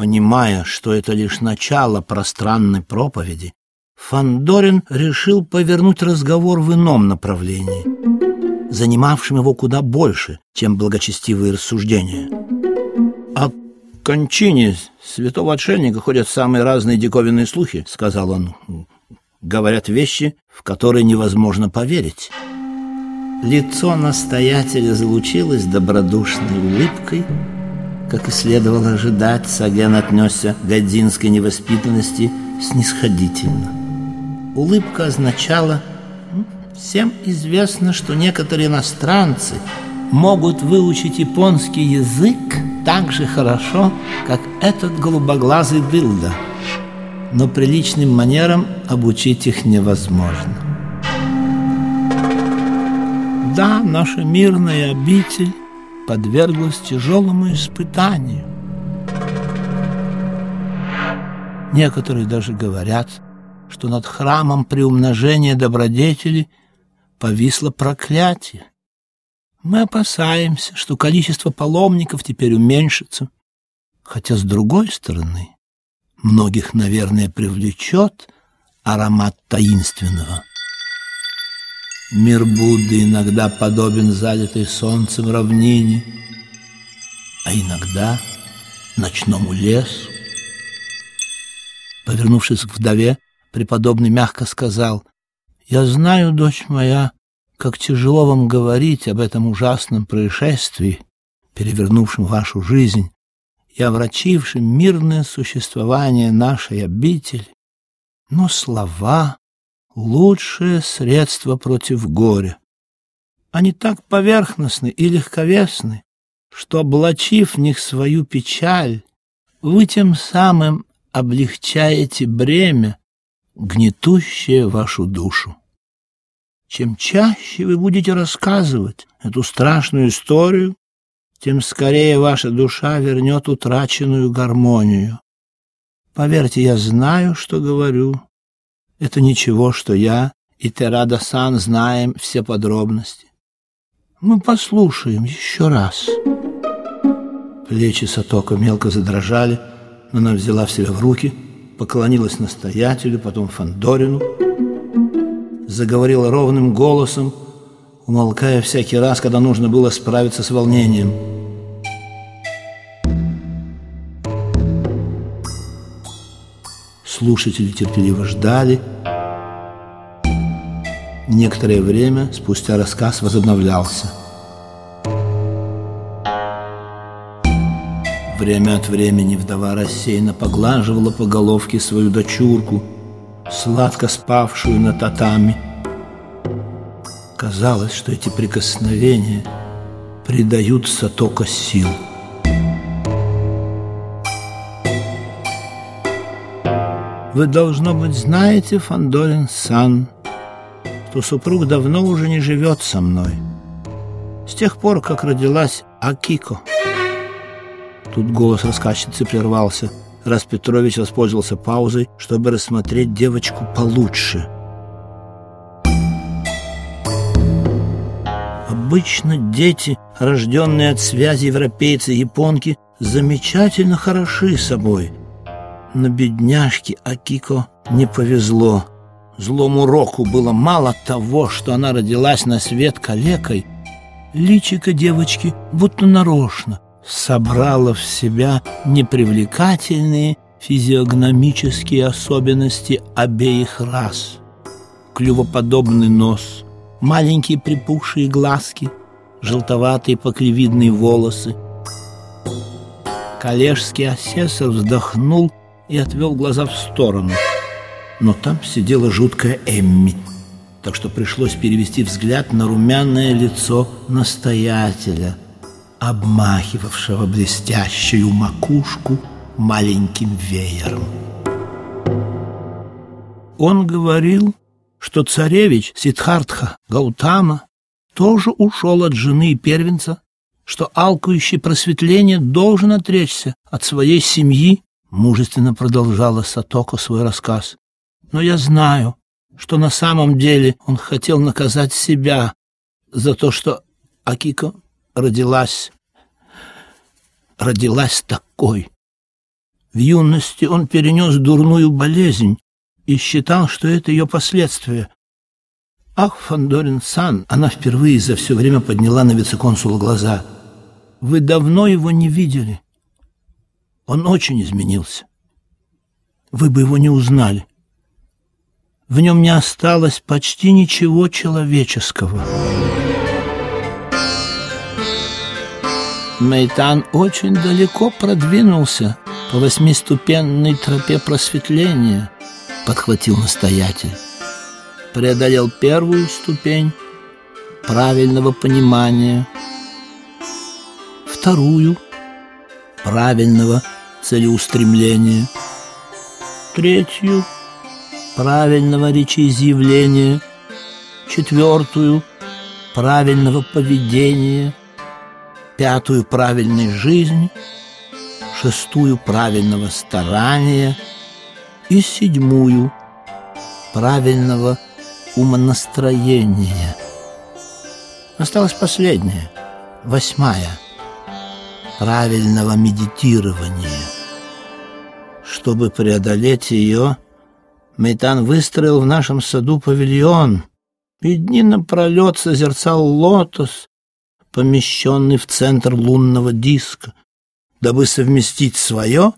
Понимая, что это лишь начало пространной проповеди, Фандорин решил повернуть разговор в ином направлении, занимавшем его куда больше, чем благочестивые рассуждения. О кончине святого отшельника ходят самые разные диковинные слухи, сказал он. Говорят вещи, в которые невозможно поверить. Лицо настоятеля залучилось добродушной улыбкой, как и следовало ожидать, Саген отнесся к годзинской невоспитанности снисходительно. Улыбка означала, всем известно, что некоторые иностранцы могут выучить японский язык так же хорошо, как этот голубоглазый дылда. Но приличным манерам обучить их невозможно. Да, наша мирная обитель подверглась тяжелому испытанию. Некоторые даже говорят, что над храмом приумножения добродетели повисло проклятие. Мы опасаемся, что количество паломников теперь уменьшится, хотя, с другой стороны, многих, наверное, привлечет аромат таинственного. Мир Будды иногда подобен залитой солнцем равнине, а иногда ночному лесу. Повернувшись к вдове, преподобный мягко сказал, «Я знаю, дочь моя, как тяжело вам говорить об этом ужасном происшествии, перевернувшем вашу жизнь и омрачившем мирное существование нашей обители, но слова лучшее средство против горя. Они так поверхностны и легковесны, что, облачив в них свою печаль, вы тем самым облегчаете бремя, гнетущее вашу душу. Чем чаще вы будете рассказывать эту страшную историю, тем скорее ваша душа вернет утраченную гармонию. Поверьте, я знаю, что говорю, это ничего, что я и Терада-сан знаем все подробности. Мы послушаем еще раз. Плечи Сатока мелко задрожали, но она взяла себя в руки, поклонилась настоятелю, потом Фандорину, заговорила ровным голосом, умолкая всякий раз, когда нужно было справиться с волнением. Слушатели терпеливо ждали. Некоторое время спустя рассказ возобновлялся. Время от времени вдова рассеянно поглаживала по головке свою дочурку, сладко спавшую на татами. Казалось, что эти прикосновения придают Сатока сил. Вы, должно быть, знаете, Фандорин Сан, что супруг давно уже не живет со мной. С тех пор, как родилась Акико. Тут голос рассказчицы прервался. Раз Петрович воспользовался паузой, чтобы рассмотреть девочку получше. Обычно дети, рожденные от связи европейца и японки, замечательно хороши собой – но бедняжке Акико не повезло. Злому року было мало того, что она родилась на свет калекой. Личико девочки будто нарочно собрало в себя непривлекательные физиогномические особенности обеих рас. Клювоподобный нос, маленькие припухшие глазки, желтоватые поклевидные волосы. Коллежский асессор вздохнул и отвел глаза в сторону. Но там сидела жуткая Эмми, так что пришлось перевести взгляд на румяное лицо настоятеля, обмахивавшего блестящую макушку маленьким веером. Он говорил, что царевич Сидхартха Гаутама тоже ушел от жены и первенца, что алкающий просветление должен отречься от своей семьи Мужественно продолжала Сатоко свой рассказ. Но я знаю, что на самом деле он хотел наказать себя за то, что Акико родилась, родилась такой. В юности он перенес дурную болезнь и считал, что это ее последствия. «Ах, Фандорин-сан!» Она впервые за все время подняла на вице-консула глаза. «Вы давно его не видели. Он очень изменился. Вы бы его не узнали. В нем не осталось почти ничего человеческого». Мейтан очень далеко продвинулся по восьмиступенной тропе просветления, подхватил настоятель. Преодолел первую ступень правильного понимания, вторую правильного целеустремления, третью правильного речеизъявления, четвертую правильного поведения, пятую правильной жизни, шестую правильного старания. И седьмую правильного умонастроения. Осталась последняя, восьмая, правильного медитирования. Чтобы преодолеть ее, Мейтан выстроил в нашем саду павильон. И дни напролет созерцал лотос, помещенный в центр лунного диска, дабы совместить свое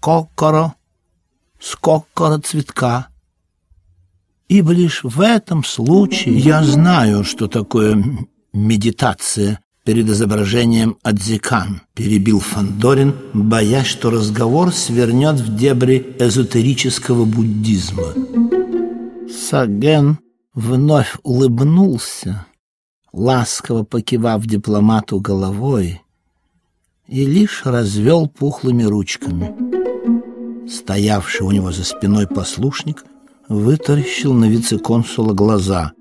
кокоро с кокоро цветка. Ибо лишь в этом случае я знаю, что такое медитация перед изображением Адзикан, перебил Фандорин, боясь, что разговор свернет в дебри эзотерического буддизма. Саген вновь улыбнулся, ласково покивав дипломату головой, и лишь развел пухлыми ручками. Стоявший у него за спиной послушник вытаращил на вице-консула глаза.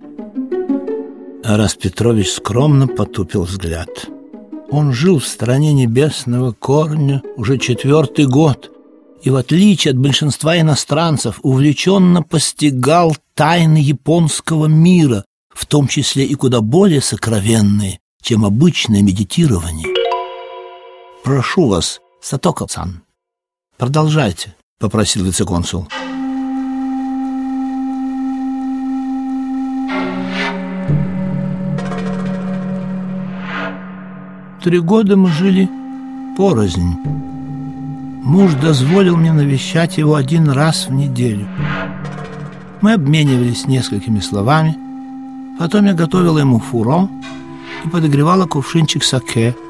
Арас Петрович скромно потупил взгляд. Он жил в стране небесного корня уже четвертый год и, в отличие от большинства иностранцев, увлеченно постигал тайны японского мира, в том числе и куда более сокровенные, чем обычное медитирование. «Прошу вас, Сатоко-сан, продолжайте», — попросил вице-консул. Три года мы жили порознь. Муж дозволил мне навещать его один раз в неделю. Мы обменивались несколькими словами. Потом я готовила ему фуро и подогревала кувшинчик саке —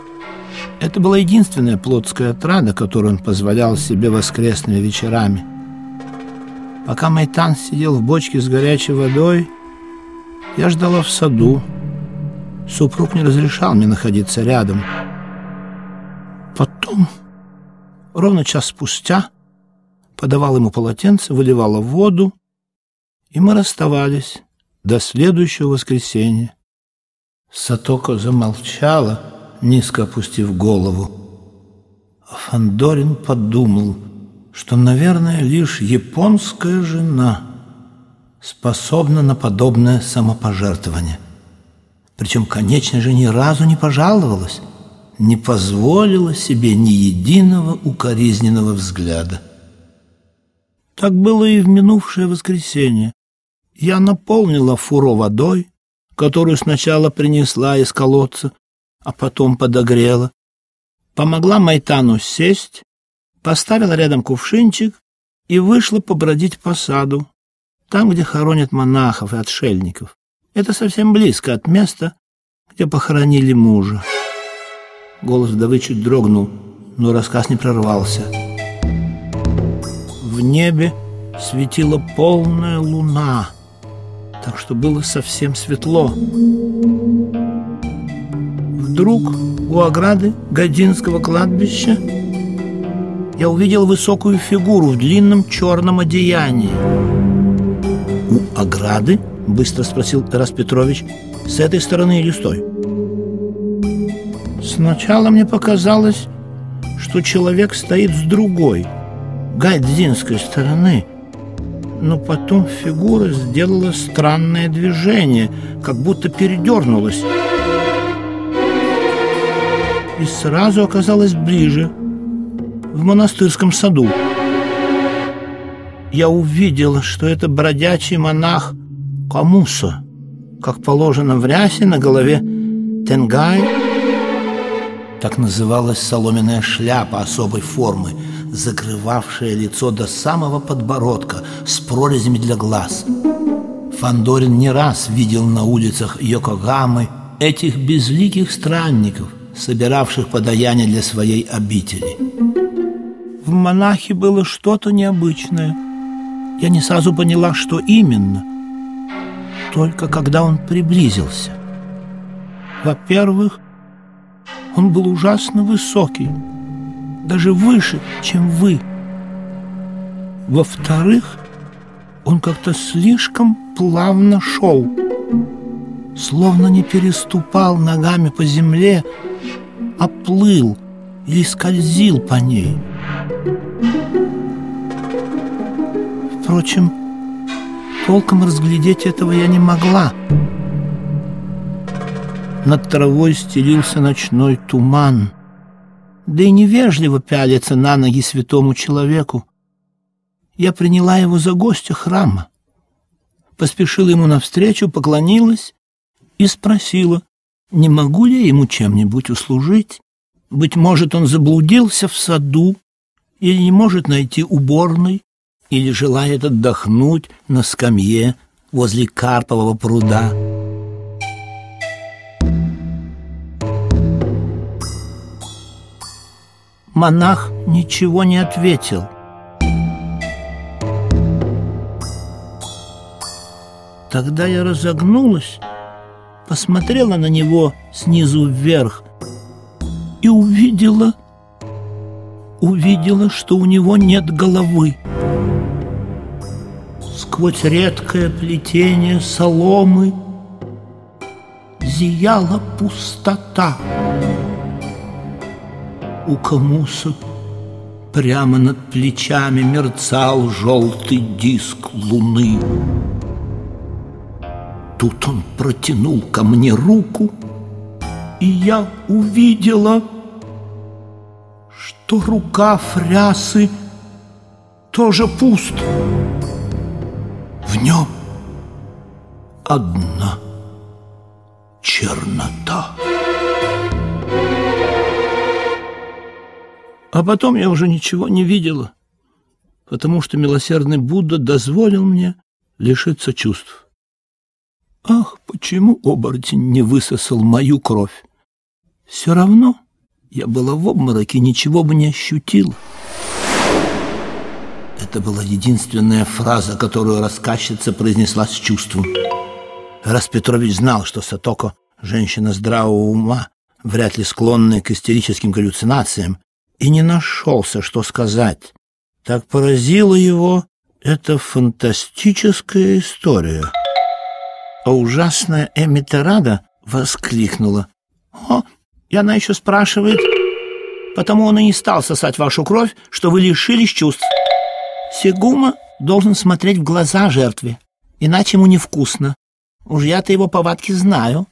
это была единственная плотская отрада, которую он позволял себе воскресными вечерами. Пока Майтан сидел в бочке с горячей водой, я ждала в саду. Супруг не разрешал мне находиться рядом. Потом, ровно час спустя, подавал ему полотенце, выливала воду, и мы расставались до следующего воскресенья. Сатоко замолчала, низко опустив голову. Фандорин подумал, что, наверное, лишь японская жена способна на подобное самопожертвование. Причем, конечно же, ни разу не пожаловалась, не позволила себе ни единого укоризненного взгляда. Так было и в минувшее воскресенье. Я наполнила фуро водой, которую сначала принесла из колодца, а потом подогрела. Помогла Майтану сесть, поставила рядом кувшинчик и вышла побродить по саду, там, где хоронят монахов и отшельников. Это совсем близко от места, где похоронили мужа. Голос вдовы чуть дрогнул, но рассказ не прорвался. В небе светила полная луна, так что было совсем светло. Вдруг у ограды Годинского кладбища я увидел высокую фигуру в длинном черном одеянии. «У ограды?» — быстро спросил Тарас Петрович. «С этой стороны или с той?» Сначала мне показалось, что человек стоит с другой, гайдзинской стороны, но потом фигура сделала странное движение, как будто передернулась и сразу оказалась ближе. в монастырском саду. Я увидела, что это бродячий монах Камуса, как положено в рясе на голове Тенгай. Так называлась соломенная шляпа особой формы, закрывавшая лицо до самого подбородка с прорезями для глаз. Фандорин не раз видел на улицах Йокогамы этих безликих странников, собиравших подаяние для своей обители. В монахе было что-то необычное. Я не сразу поняла, что именно. Только когда он приблизился. Во-первых, он был ужасно высокий, даже выше, чем вы. Во-вторых, он как-то слишком плавно шел, словно не переступал ногами по земле, а плыл или скользил по ней. Впрочем, толком разглядеть этого я не могла. Над травой стелился ночной туман, да и невежливо пялиться на ноги святому человеку. Я приняла его за гостя храма, поспешила ему навстречу, поклонилась и спросила, не могу ли я ему чем-нибудь услужить. Быть может, он заблудился в саду или не может найти уборной, или желает отдохнуть на скамье возле Карпового пруда. Монах ничего не ответил. Тогда я разогнулась, посмотрела на него снизу вверх и увидела, увидела, что у него нет головы. Сквозь редкое плетение соломы зияла пустота. У Камуса прямо над плечами мерцал желтый диск луны. Тут он протянул ко мне руку, и я увидела, что рука фрясы тоже пуст. В нем одна чернота. А потом я уже ничего не видела, потому что милосердный Будда дозволил мне лишиться чувств. Ах, почему оборотень не высосал мою кровь? Все равно я была в обмороке, ничего бы не ощутила. Это была единственная фраза, которую рассказчица произнесла с чувством. Раз Петрович знал, что Сатоко – женщина здравого ума, вряд ли склонная к истерическим галлюцинациям, и не нашелся, что сказать. Так поразила его эта фантастическая история – а ужасная Эмитерада воскликнула. «О, и она еще спрашивает, потому он и не стал сосать вашу кровь, что вы лишились чувств. Сегума должен смотреть в глаза жертве, иначе ему невкусно. Уж я-то его повадки знаю».